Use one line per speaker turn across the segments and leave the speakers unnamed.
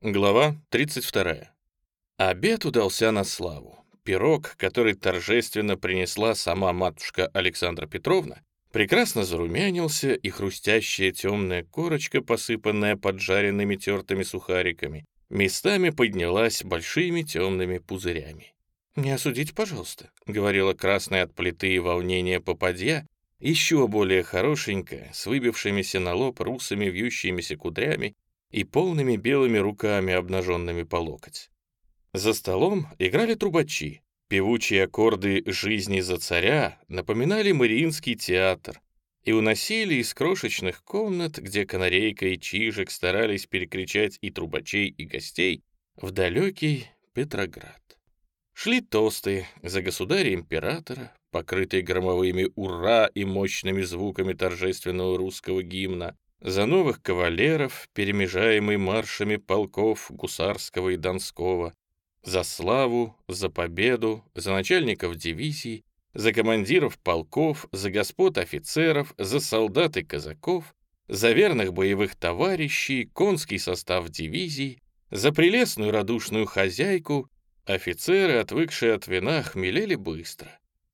Глава 32. Обед удался на славу. Пирог, который торжественно принесла сама матушка Александра Петровна, прекрасно зарумянился, и хрустящая темная корочка, посыпанная поджаренными тертыми сухариками, местами поднялась большими темными пузырями. «Не осудите, пожалуйста», — говорила красная от плиты и волнения попадья, еще более хорошенькая, с выбившимися на лоб русыми вьющимися кудрями и полными белыми руками, обнаженными по локоть. За столом играли трубачи. Певучие аккорды «Жизни за царя» напоминали Мариинский театр и уносили из крошечных комнат, где канарейка и чижик старались перекричать и трубачей, и гостей, в далекий Петроград. Шли тосты за государя-императора, покрытые громовыми «Ура» и мощными звуками торжественного русского гимна, за новых кавалеров, перемежаемый маршами полков Гусарского и Донского, за славу, за победу, за начальников дивизий, за командиров полков, за господ офицеров, за солдат и казаков, за верных боевых товарищей, конский состав дивизий, за прелестную радушную хозяйку, офицеры, отвыкшие от вина, хмелели быстро.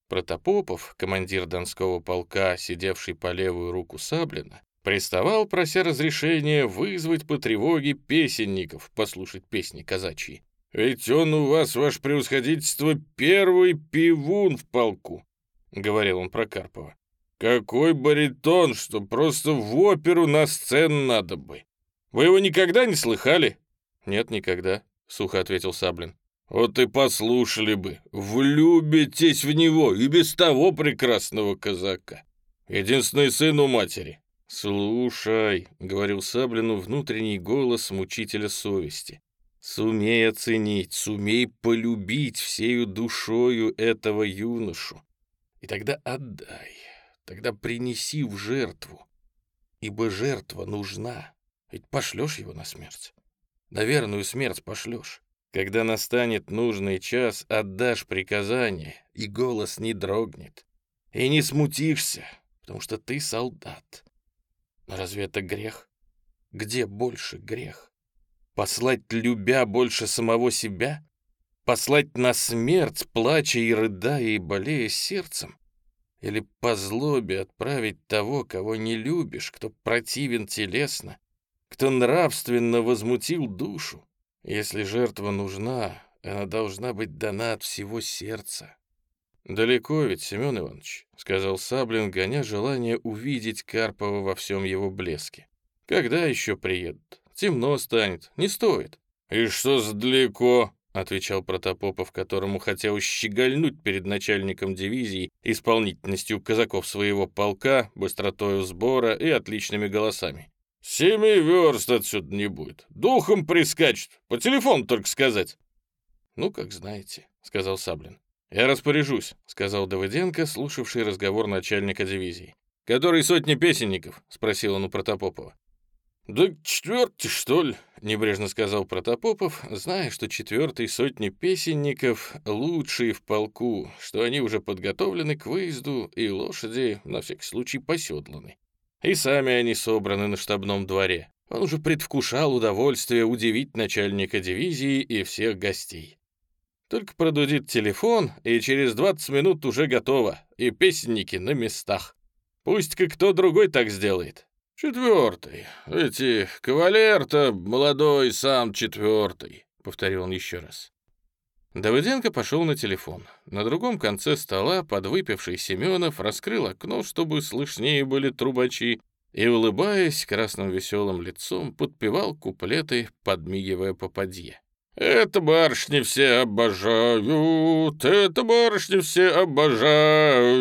Протопопов, командир Донского полка, сидевший по левую руку Саблина, Приставал, прося разрешения, вызвать по тревоге песенников, послушать песни казачьи. «Ведь он у вас, ваше превосходительство, первый пивун в полку», — говорил он про Карпова. «Какой баритон, что просто в оперу на сцену надо бы. Вы его никогда не слыхали?» «Нет, никогда», — сухо ответил Саблин. «Вот и послушали бы. Влюбитесь в него и без того прекрасного казака. Единственный сын у матери. «Слушай», — говорил Саблину внутренний голос мучителя совести, «сумей оценить, сумей полюбить всею душою этого юношу, и тогда отдай, тогда принеси в жертву, ибо жертва нужна, ведь пошлешь его на смерть, на верную смерть пошлешь». Когда настанет нужный час, отдашь приказание, и голос не дрогнет. И не смутишься, потому что ты солдат. Разве это грех? Где больше грех? Послать, любя больше самого себя? Послать на смерть, плача и рыдая и болея сердцем? Или по злобе отправить того, кого не любишь, кто противен телесно, кто нравственно возмутил душу? Если жертва нужна, она должна быть дана от всего сердца, «Далеко ведь, Семен Иванович», — сказал Саблин, гоня желание увидеть Карпова во всем его блеске. «Когда еще приедут? Темно станет, не стоит». «И что за далеко?» — отвечал Протопопов, которому хотел щегольнуть перед начальником дивизии исполнительностью казаков своего полка, быстротою сбора и отличными голосами. «Семи верст отсюда не будет. Духом прискачет. По телефону только сказать». «Ну, как знаете», — сказал Саблин. «Я распоряжусь», — сказал Давыденко, слушавший разговор начальника дивизии. «Который сотни песенников?» — спросил он у Протопопова. «Да четвертый, что ли?» — небрежно сказал Протопопов, зная, что четвертый сотни песенников лучшие в полку, что они уже подготовлены к выезду, и лошади, на всякий случай, поседланы. И сами они собраны на штабном дворе. Он уже предвкушал удовольствие удивить начальника дивизии и всех гостей. Только продудит телефон, и через 20 минут уже готово, и песенники на местах. Пусть-ка кто другой так сделает. Четвертый. Эти кавалер-то молодой сам четвертый, повторил он еще раз. Давыденко пошел на телефон. На другом конце стола подвыпивший Семенов раскрыл окно, чтобы слышнее были трубачи, и, улыбаясь красным веселым лицом, подпевал куплеты, подмигивая попадье. Это барышни все обожают, это барышни все обожают.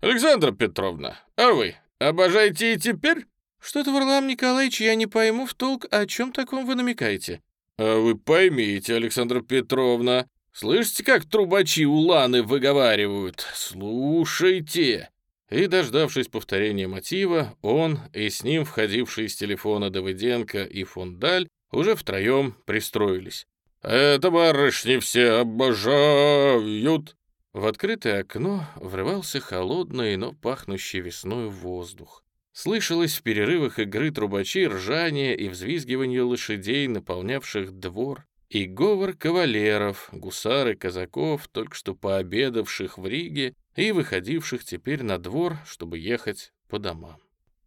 Александра Петровна, а вы обожаете и теперь? Что-то, Варлам Николаевич, я не пойму в толк, о чем таком вы намекаете. А вы поймите, Александра Петровна, слышите, как трубачи уланы выговаривают? Слушайте. И, дождавшись повторения мотива, он и с ним входивший из телефона Давыденко и Фундаль уже втроем пристроились. «Это барышни все обожают!» В открытое окно врывался холодный, но пахнущий весной воздух. Слышалось в перерывах игры трубачей ржание и взвизгивание лошадей, наполнявших двор, и говор кавалеров, гусары, казаков, только что пообедавших в Риге и выходивших теперь на двор, чтобы ехать по домам.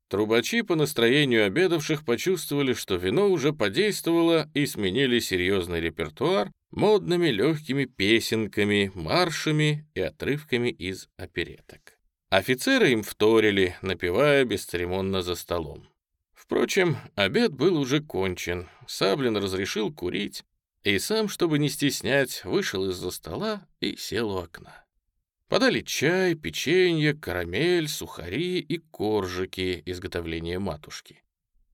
Трубачи по настроению обедавших почувствовали, что вино уже подействовало и сменили серьезный репертуар модными легкими песенками, маршами и отрывками из опереток. Офицеры им вторили, напевая бесцеремонно за столом. Впрочем, обед был уже кончен, Саблин разрешил курить, и сам, чтобы не стеснять, вышел из-за стола и сел у окна. Подали чай, печенье, карамель, сухари и коржики изготовления матушки.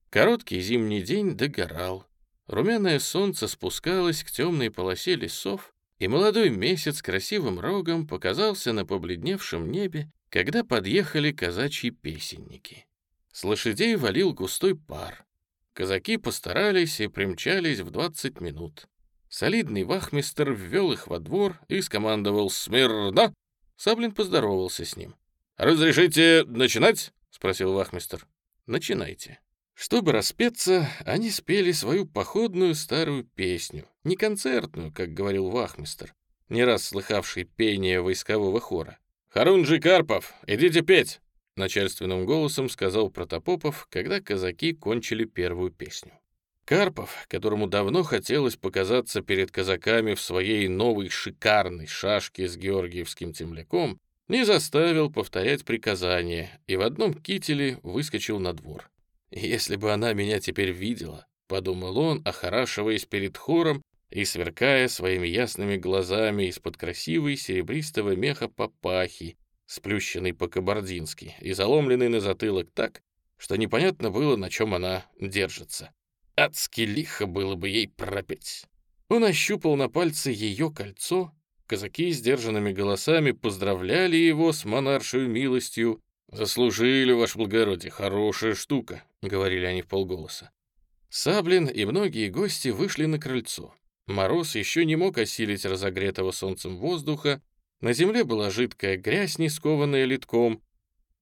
Короткий зимний день догорал. Румяное солнце спускалось к темной полосе лесов, и молодой месяц красивым рогом показался на побледневшем небе, когда подъехали казачьи песенники. С лошадей валил густой пар. Казаки постарались и примчались в двадцать минут. Солидный вахмистер ввел их во двор и скомандовал «Смирно!» Саблин поздоровался с ним. «Разрешите начинать?» — спросил вахмистер. «Начинайте». Чтобы распеться, они спели свою походную старую песню, не концертную, как говорил вахмистер, не раз слыхавший пение войскового хора. «Харунжи Карпов, идите петь!» — начальственным голосом сказал Протопопов, когда казаки кончили первую песню. Карпов, которому давно хотелось показаться перед казаками в своей новой шикарной шашке с георгиевским темляком, не заставил повторять приказания и в одном кителе выскочил на двор. «Если бы она меня теперь видела», — подумал он, охорашиваясь перед хором и сверкая своими ясными глазами из-под красивой серебристого меха папахи, сплющенной по-кабардински и заломленной на затылок так, что непонятно было, на чем она держится. Адски лихо было бы ей пропеть. Он ощупал на пальце ее кольцо. Казаки сдержанными голосами поздравляли его с монаршей милостью. «Заслужили, ваше благородие, хорошая штука», — говорили они в полголоса. Саблин и многие гости вышли на крыльцо. Мороз еще не мог осилить разогретого солнцем воздуха, на земле была жидкая грязь, не скованная литком.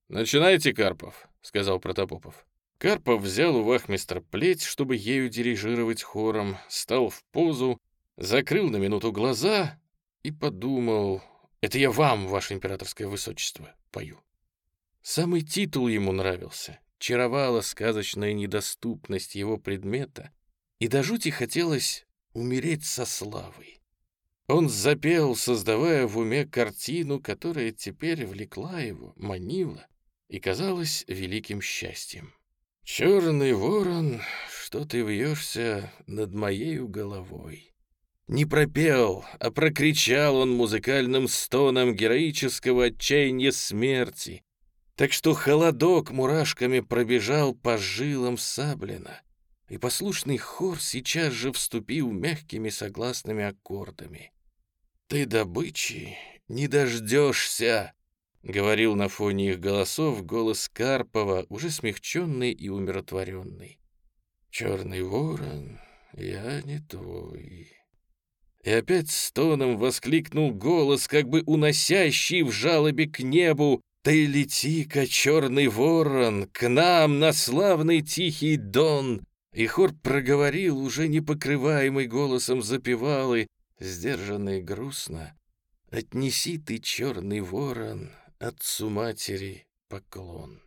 «Начинайте, Карпов», — сказал Протопопов. Карпов взял у вахмистра плеть, чтобы ею дирижировать хором, стал в позу, закрыл на минуту глаза и подумал, «Это я вам, ваше императорское высочество, пою». Самый титул ему нравился, чаровала сказочная недоступность его предмета, и до жути хотелось умереть со славой. Он запел, создавая в уме картину, которая теперь влекла его, манила и казалась великим счастьем. «Черный ворон, что ты вьешься над моею головой?» Не пропел, а прокричал он музыкальным стоном героического отчаяния смерти, так что холодок мурашками пробежал по жилам Саблина, и послушный хор сейчас же вступил мягкими согласными аккордами. «Ты добычи не дождешься!» — говорил на фоне их голосов голос Карпова, уже смягченный и умиротворенный. «Черный ворон, я не твой». И опять стоном воскликнул голос, как бы уносящий в жалобе к небу. «Ты лети-ка, черный ворон, к нам на славный тихий дон!» И хор проговорил, уже непокрываемый голосом запевалы, сдержанно грустно. «Отнеси ты, черный ворон, отцу-матери поклон.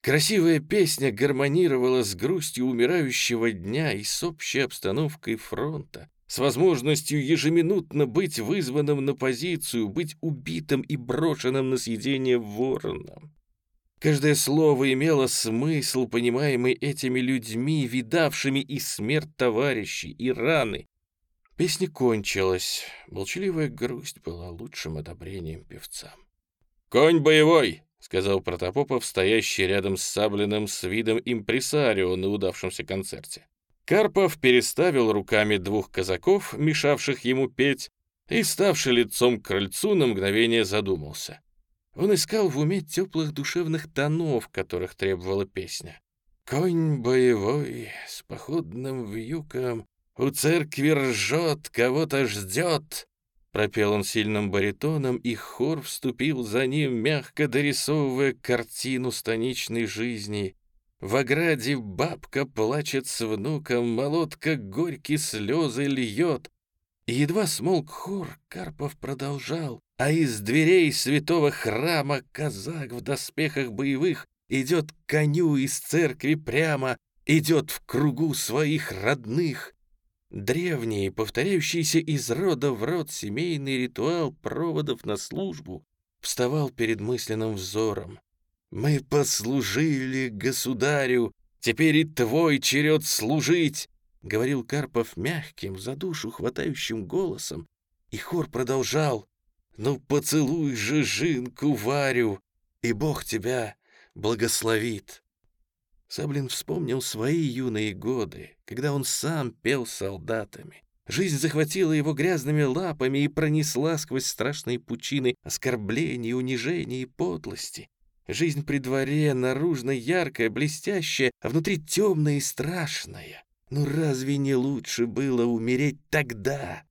Красивая песня гармонировала с грустью умирающего дня и с общей обстановкой фронта, с возможностью ежеминутно быть вызванным на позицию, быть убитым и брошенным на съедение вороном. Каждое слово имело смысл, понимаемый этими людьми, видавшими и смерть товарищей, и раны. Песня кончилась. Молчаливая грусть была лучшим одобрением певцам. «Конь боевой!» — сказал Протопопов, стоящий рядом с Саблиным с видом импресарио на удавшемся концерте. Карпов переставил руками двух казаков, мешавших ему петь, и, ставший лицом к крыльцу, на мгновение задумался. Он искал в уме теплых душевных тонов, которых требовала песня. «Конь боевой с походным вьюком у церкви ржет, кого-то ждет, Пропел он сильным баритоном, и хор вступил за ним, мягко дорисовывая картину станичной жизни. В ограде бабка плачет с внуком, молотка горькие слезы льет. Едва смолк хор, Карпов продолжал, а из дверей святого храма казак в доспехах боевых идет к коню из церкви прямо, идет в кругу своих родных. Древний, повторяющийся из рода в род семейный ритуал проводов на службу вставал перед мысленным взором. «Мы послужили государю, теперь и твой черед служить!» — говорил Карпов мягким, за душу хватающим голосом, и хор продолжал. «Ну, поцелуй же жинку Варю, и Бог тебя благословит!» Саблин вспомнил свои юные годы, когда он сам пел солдатами. Жизнь захватила его грязными лапами и пронесла сквозь страшные пучины оскорблений, унижений и подлости. Жизнь при дворе наружно яркая, блестящая, а внутри темная и страшная. Но разве не лучше было умереть тогда,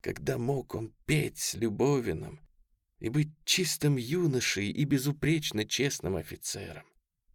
когда мог он петь с Любовиным и быть чистым юношей и безупречно честным офицером?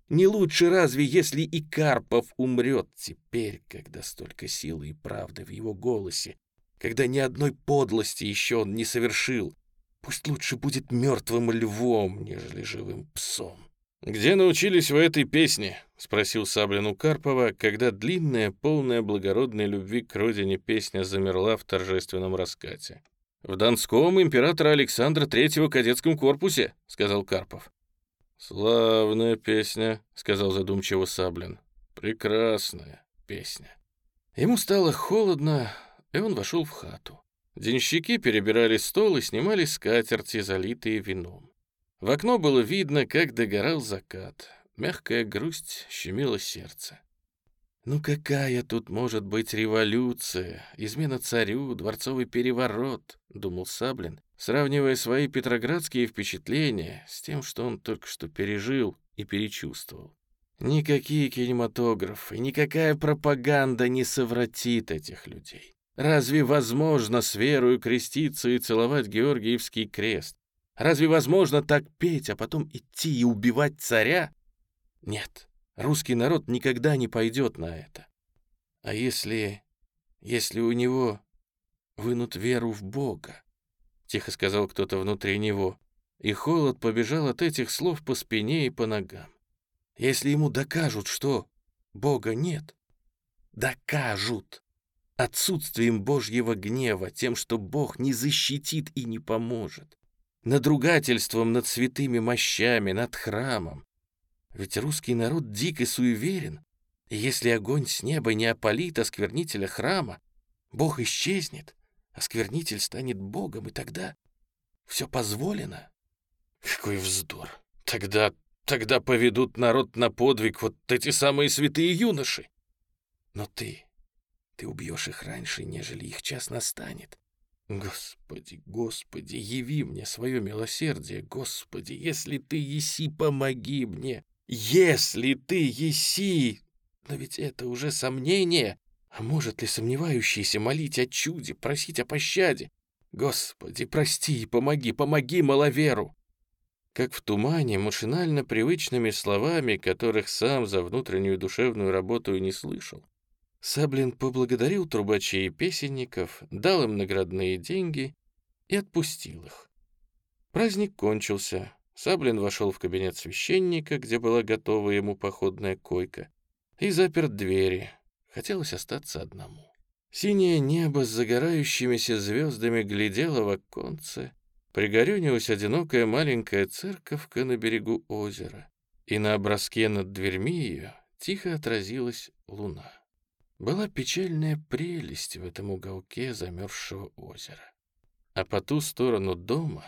Не лучше разве, если и Карпов умрет теперь, когда столько силы и правды в его голосе, когда ни одной подлости еще он не совершил? Пусть лучше будет мертвым львом, нежели живым псом. «Где научились вы этой песне?» — спросил Саблин у Карпова, когда длинная, полная благородной любви к родине песня замерла в торжественном раскате. «В Донском императора Александра Третьего кадетском корпусе», — сказал Карпов. «Славная песня», — сказал задумчиво Саблин. «Прекрасная песня». Ему стало холодно, и он вошел в хату. Денщики перебирали стол и снимали скатерти, залитые вином. В окно было видно, как догорал закат. Мягкая грусть щемила сердце. «Ну какая тут может быть революция, измена царю, дворцовый переворот?» — думал Саблин, сравнивая свои петроградские впечатления с тем, что он только что пережил и перечувствовал. Никакие кинематографы, никакая пропаганда не совратит этих людей. Разве возможно с верою креститься и целовать Георгиевский крест? Разве возможно так петь, а потом идти и убивать царя? Нет, русский народ никогда не пойдет на это. А если... если у него вынут веру в Бога? Тихо сказал кто-то внутри него, и холод побежал от этих слов по спине и по ногам. Если ему докажут, что Бога нет, докажут отсутствием Божьего гнева, тем, что Бог не защитит и не поможет надругательством над святыми мощами, над храмом. Ведь русский народ дик и суеверен, и если огонь с неба не опалит осквернителя храма, Бог исчезнет, осквернитель станет Богом, и тогда все позволено. Какой вздор! Тогда, тогда поведут народ на подвиг вот эти самые святые юноши. Но ты, ты убьешь их раньше, нежели их час настанет. Господи, Господи, яви мне свое милосердие, Господи, если ты еси, помоги мне. Если ты еси! Но ведь это уже сомнение. А может ли сомневающийся молить о чуде, просить о пощаде? Господи, прости и помоги, помоги маловеру. Как в тумане, машинально привычными словами, которых сам за внутреннюю душевную работу и не слышал, Саблин поблагодарил трубачей и песенников, дал им наградные деньги и отпустил их. Праздник кончился. Саблин вошел в кабинет священника, где была готова ему походная койка, и запер двери. Хотелось остаться одному. Синее небо с загорающимися звездами глядело в оконце. Пригорюнилась одинокая маленькая церковка на берегу озера, и на образке над дверьми ее тихо отразилась луна. Была печальная прелесть в этом уголке замерзшего озера. А по ту сторону дома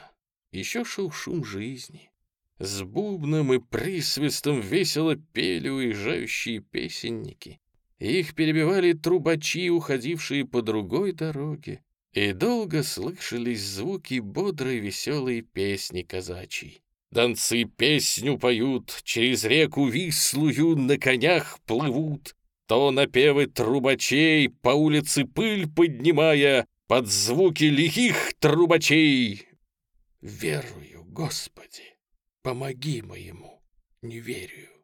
еще шел шум жизни. С бубном и присвистом весело пели уезжающие песенники. Их перебивали трубачи, уходившие по другой дороге. И долго слышались звуки бодрой веселой песни казачьей. Донцы песню поют, через реку Вислую на конях плывут то напевы трубачей, по улице пыль поднимая, под звуки лихих трубачей. Верую, Господи, помоги моему неверию.